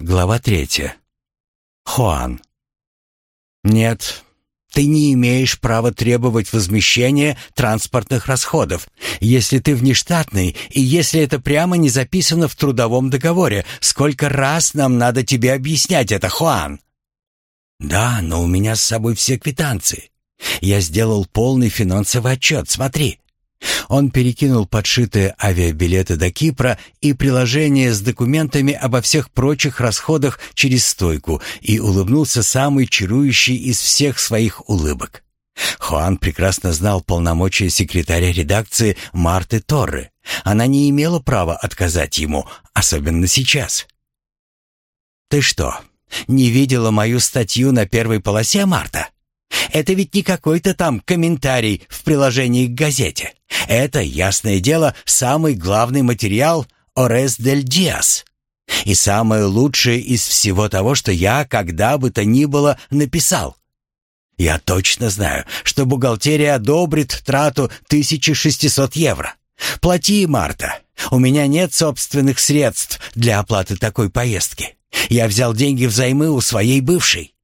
Глава третья. Хуан. Нет, ты не имеешь права требовать возмещения транспортных расходов, если ты внештатный и если это прямо не записано в трудовом договоре. Сколько раз нам надо тебе объяснять это, Хуан? Да, но у меня с собой все квитанции. Я сделал полный финансовый отчет, смотри. Он перекинул подшитые авиабилеты до Кипра и приложение с документами обо всех прочих расходах через стойку и улыбнулся самый чарующий из всех своих улыбок. Хуан прекрасно знал полномочия секретаря редакции Марты Торры. Она не имела права отказать ему, особенно сейчас. «Ты что, не видела мою статью на первой полосе, Марта?» Это ведь не какой-то там комментарий в приложении к газете. Это, ясное дело, самый главный материал Орес дель Диас. И самое лучшее из всего того, что я когда бы то ни было написал. Я точно знаю, что бухгалтерия одобрит трату 1600 евро. Плати, Марта. У меня нет собственных средств для оплаты такой поездки. Я взял деньги взаймы у своей бывшей.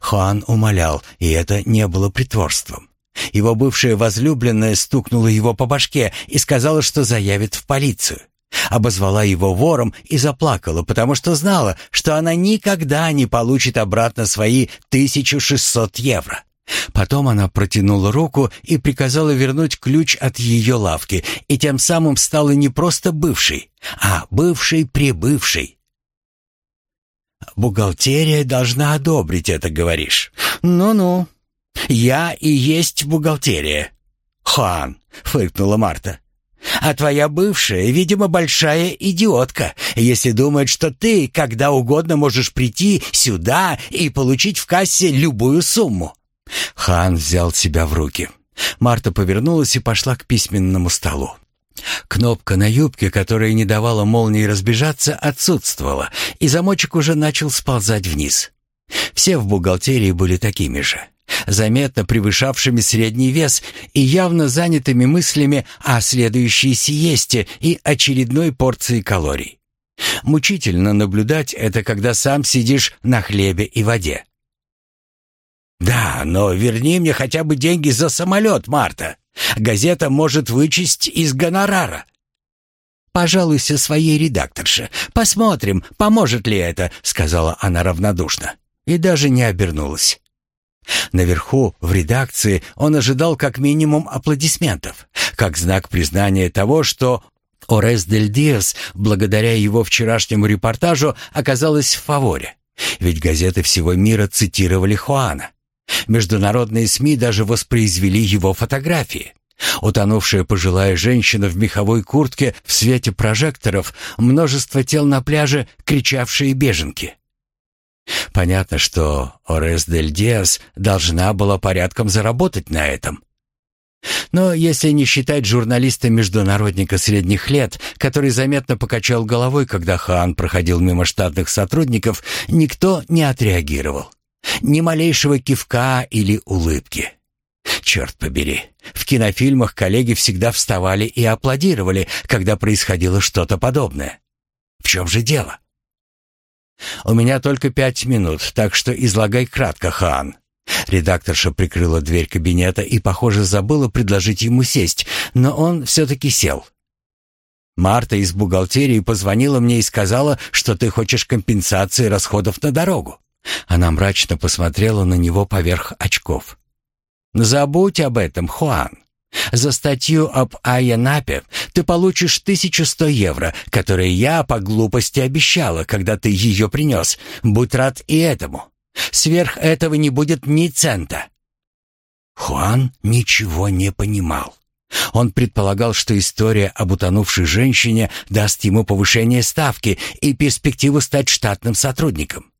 Хуан умолял, и это не было притворством. Его бывшая возлюбленная стукнула его по башке и сказала, что заявит в полицию. Обозвала его вором и заплакала, потому что знала, что она никогда не получит обратно свои 1600 евро. Потом она протянула руку и приказала вернуть ключ от ее лавки, и тем самым стала не просто бывшей, а бывшей-прибывшей. «Бухгалтерия должна одобрить это, говоришь?» «Ну-ну, я и есть бухгалтерия». «Хан», — фыркнула Марта. «А твоя бывшая, видимо, большая идиотка, если думает, что ты когда угодно можешь прийти сюда и получить в кассе любую сумму». Хан взял себя в руки. Марта повернулась и пошла к письменному столу. Кнопка на юбке, которая не давала молнии разбежаться, отсутствовала, и замочек уже начал сползать вниз. Все в бухгалтерии были такими же, заметно превышавшими средний вес и явно занятыми мыслями о следующей сиесте и очередной порции калорий. Мучительно наблюдать это, когда сам сидишь на хлебе и воде. «Да, но верни мне хотя бы деньги за самолет, Марта. Газета может вычесть из гонорара». «Пожалуйся своей редакторше. Посмотрим, поможет ли это», — сказала она равнодушно. И даже не обернулась. Наверху, в редакции, он ожидал как минимум аплодисментов, как знак признания того, что Орес дель Диас, благодаря его вчерашнему репортажу, оказалась в фаворе. Ведь газеты всего мира цитировали Хуана. Международные СМИ даже воспроизвели его фотографии. Утонувшая пожилая женщина в меховой куртке в свете прожекторов, множество тел на пляже, кричавшие беженки. Понятно, что Орес дель Диас должна была порядком заработать на этом. Но если не считать журналиста-международника средних лет, который заметно покачал головой, когда Хаан проходил мимо штатных сотрудников, никто не отреагировал. Ни малейшего кивка или улыбки. Черт побери, в кинофильмах коллеги всегда вставали и аплодировали, когда происходило что-то подобное. В чем же дело? «У меня только пять минут, так что излагай кратко, Хан». Редакторша прикрыла дверь кабинета и, похоже, забыла предложить ему сесть, но он все-таки сел. «Марта из бухгалтерии позвонила мне и сказала, что ты хочешь компенсации расходов на дорогу. Она мрачно посмотрела на него поверх очков. «Забудь об этом, Хуан. За статью об Айянапе ты получишь 1100 евро, которые я по глупости обещала, когда ты ее принес. Будь рад и этому. Сверх этого не будет ни цента». Хуан ничего не понимал. Он предполагал, что история об утонувшей женщине даст ему повышение ставки и перспективу стать штатным сотрудником.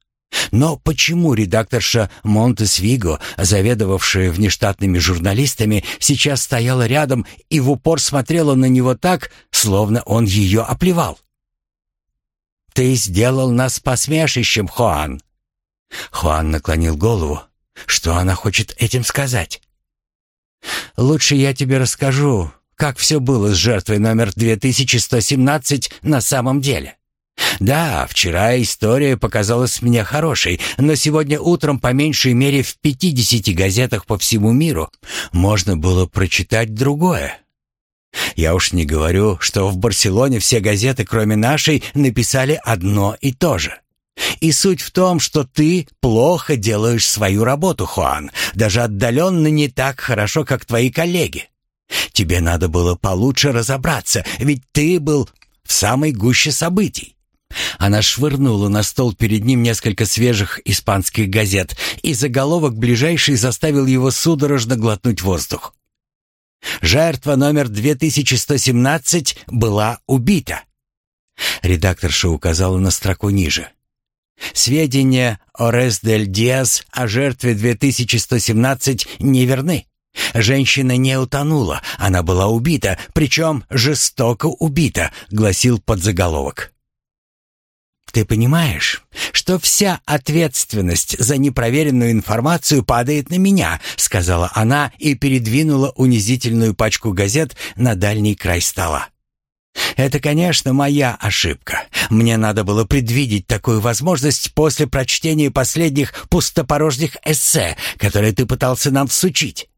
Но почему редакторша Монтес Виго, заведовавшая внештатными журналистами, сейчас стояла рядом и в упор смотрела на него так, словно он ее оплевал? «Ты сделал нас посмешищем, Хуан!» Хуан наклонил голову. Что она хочет этим сказать? «Лучше я тебе расскажу, как все было с жертвой номер 2117 на самом деле. Да, вчера история показалась мне хорошей, но сегодня утром по меньшей мере в 50 газетах по всему миру можно было прочитать другое. Я уж не говорю, что в Барселоне все газеты, кроме нашей, написали одно и то же. И суть в том, что ты плохо делаешь свою работу, Хуан, даже отдаленно не так хорошо, как твои коллеги. Тебе надо было получше разобраться, ведь ты был в самой гуще событий. Она швырнула на стол перед ним несколько свежих испанских газет, и заголовок ближайший заставил его судорожно глотнуть воздух. Жертва номер 2117 была убита. Редакторша указала на строку ниже. Сведения о Ресдель Диас о жертве 2117 неверны. Женщина не утонула, она была убита, причем жестоко убита, гласил подзаголовок. Ты понимаешь, что вся ответственность за непроверенную информацию падает на меня, сказала она и передвинула унизительную пачку газет на дальний край стола. Это, конечно, моя ошибка. Мне надо было предвидеть такую возможность после прочтения последних пустопорожних эссе, которые ты пытался нам всучить.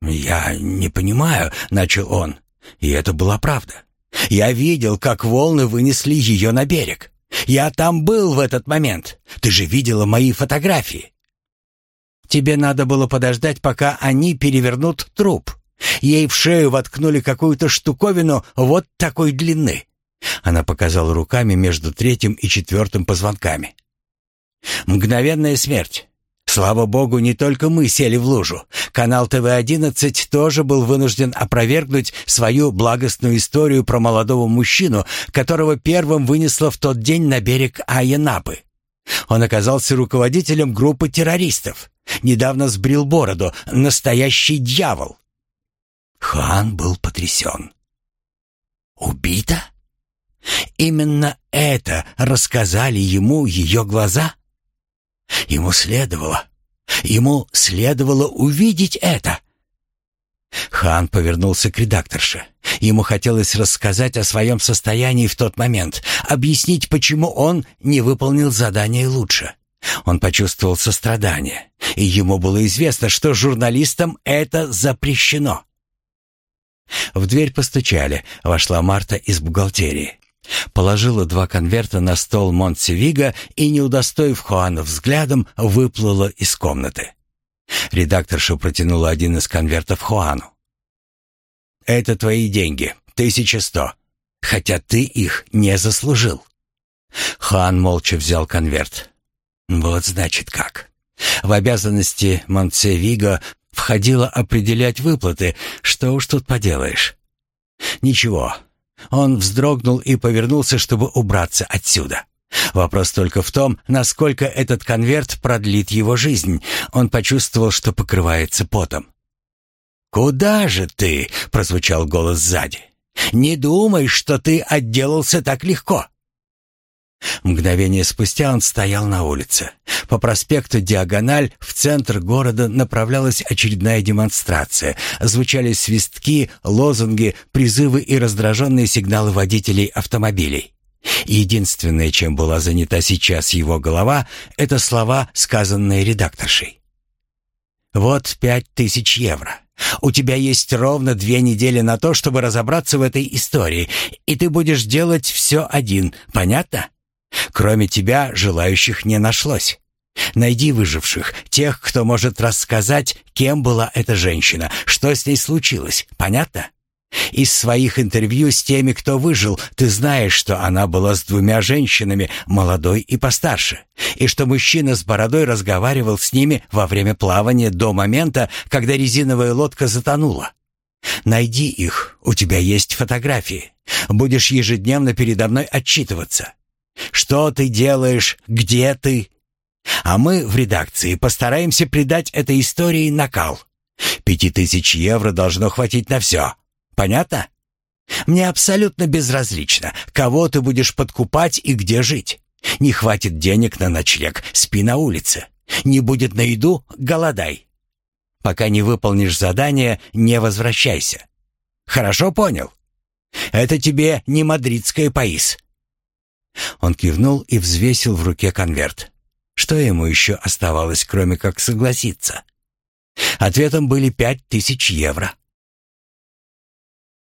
Я не понимаю, начал он. И это была правда. Я видел, как волны вынесли ее на берег. Я там был в этот момент. Ты же видела мои фотографии. Тебе надо было подождать, пока они перевернут труп. Ей в шею воткнули какую-то штуковину вот такой длины. Она показала руками между третьим и четвертым позвонками. Мгновенная смерть. Слава богу, не только мы сели в лужу. Канал ТВ-11 тоже был вынужден опровергнуть свою благостную историю про молодого мужчину, которого первым вынесло в тот день на берег Айенапы. Он оказался руководителем группы террористов. Недавно сбрил бороду. Настоящий дьявол. Хан был потрясен. «Убита?» Именно это рассказали ему ее глаза? Ему следовало, ему следовало увидеть это. Хан повернулся к редакторше. Ему хотелось рассказать о своем состоянии в тот момент, объяснить, почему он не выполнил задание лучше. Он почувствовал сострадание, и ему было известно, что журналистам это запрещено. В дверь постучали. Вошла Марта из бухгалтерии. Положила два конверта на стол Монтсевига и, не удостоив Хуана взглядом, выплыла из комнаты. Редакторша протянула один из конвертов Хуану. «Это твои деньги, тысяча сто, хотя ты их не заслужил». Хуан молча взял конверт. «Вот значит как». В обязанности Монтсевига входило определять выплаты, что уж тут поделаешь. «Ничего, он вздрогнул и повернулся, чтобы убраться отсюда. Вопрос только в том, насколько этот конверт продлит его жизнь. Он почувствовал, что покрывается потом. «Куда же ты?» — прозвучал голос сзади. «Не думай, что ты отделался так легко. Мгновение спустя он стоял на улице. По проспекту Диагональ в центр города направлялась очередная демонстрация. Звучали свистки, лозунги, призывы и раздраженные сигналы водителей автомобилей. Единственное, чем была занята сейчас его голова, это слова, сказанные редакторшей. «Вот пять тысяч евро. У тебя есть ровно две недели на то, чтобы разобраться в этой истории, и ты будешь делать все один, понятно?» Кроме тебя желающих не нашлось. Найди выживших, тех, кто может рассказать, кем была эта женщина, что с ней случилось. Понятно? Из своих интервью с теми, кто выжил, ты знаешь, что она была с двумя женщинами, молодой и постарше, и что мужчина с бородой разговаривал с ними во время плавания до момента, когда резиновая лодка затонула. Найди их, у тебя есть фотографии. Будешь ежедневно передо мной отчитываться. Что ты делаешь? Где ты? А мы в редакции постараемся придать этой истории накал. Пяти тысяч евро должно хватить на все. Понятно? Мне абсолютно безразлично, кого ты будешь подкупать и где жить. Не хватит денег на ночлег, спи на улице. Не будет на еду, голодай. Пока не выполнишь задание, не возвращайся. Хорошо понял? Это тебе не мадридская поис. Он кивнул и взвесил в руке конверт. Что ему еще оставалось, кроме как согласиться? Ответом были пять тысяч евро.